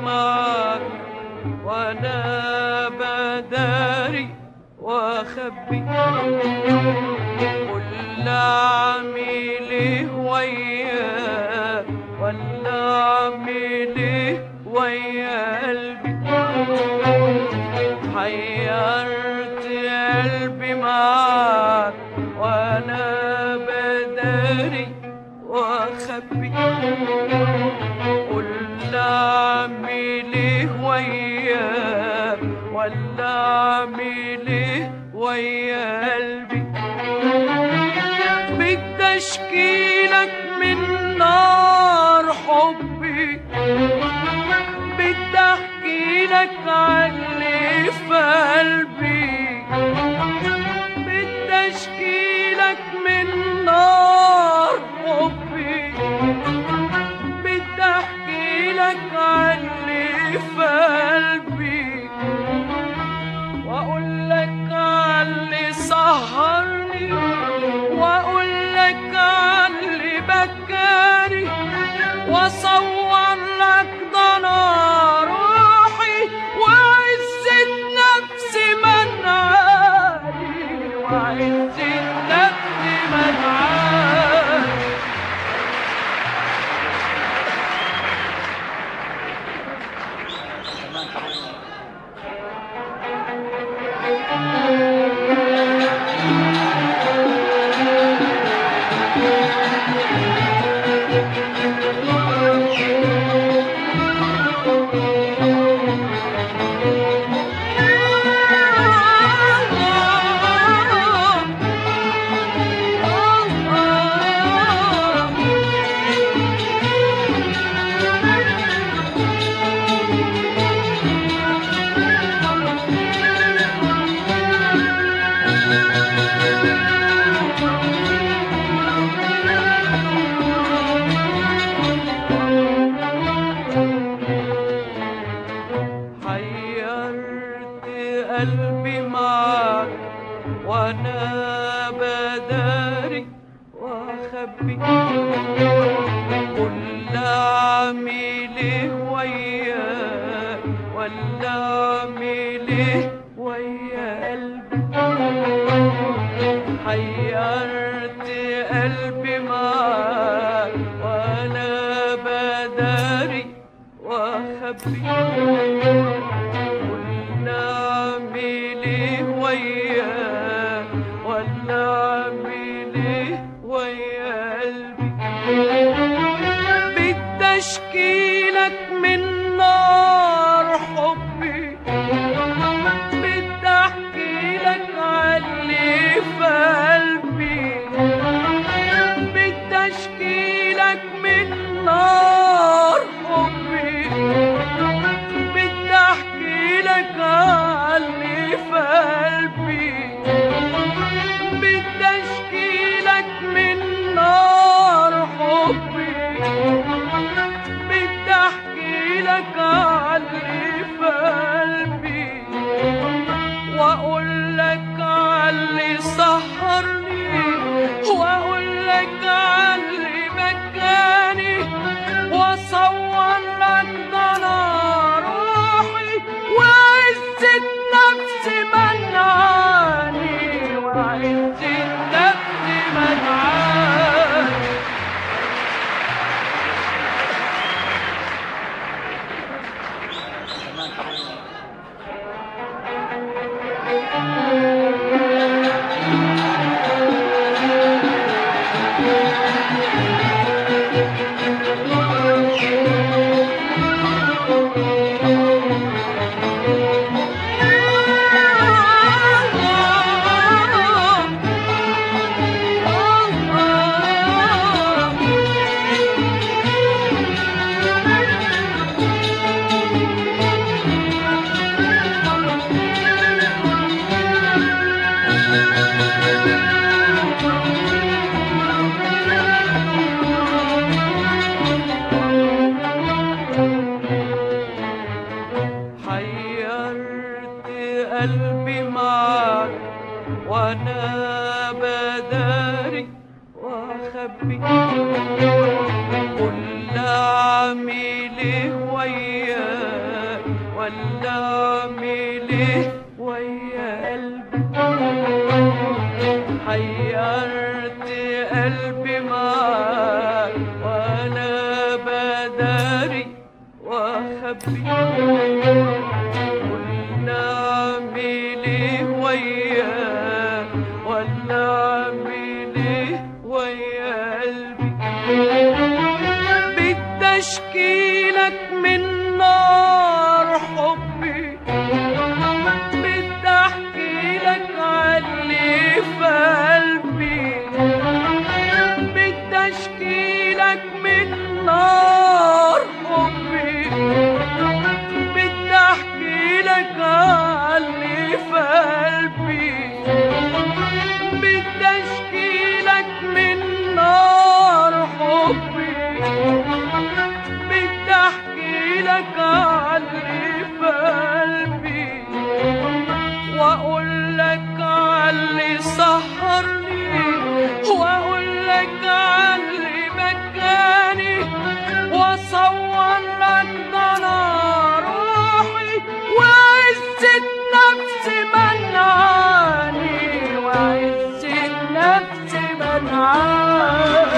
الحمار وأنا بداري واخبي كل عميلي ويا ولا عميلي ويا قلبي. حيرت قلبي معاك وأنا بداري واخبي اعمل إيه ويا قلبي. بدي اشكي ah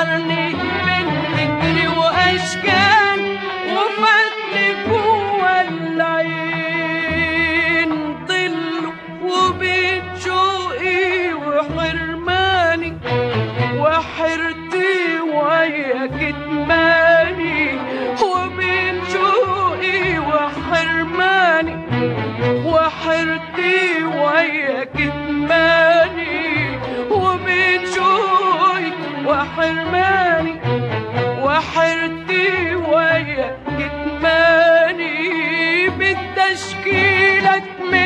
underneath me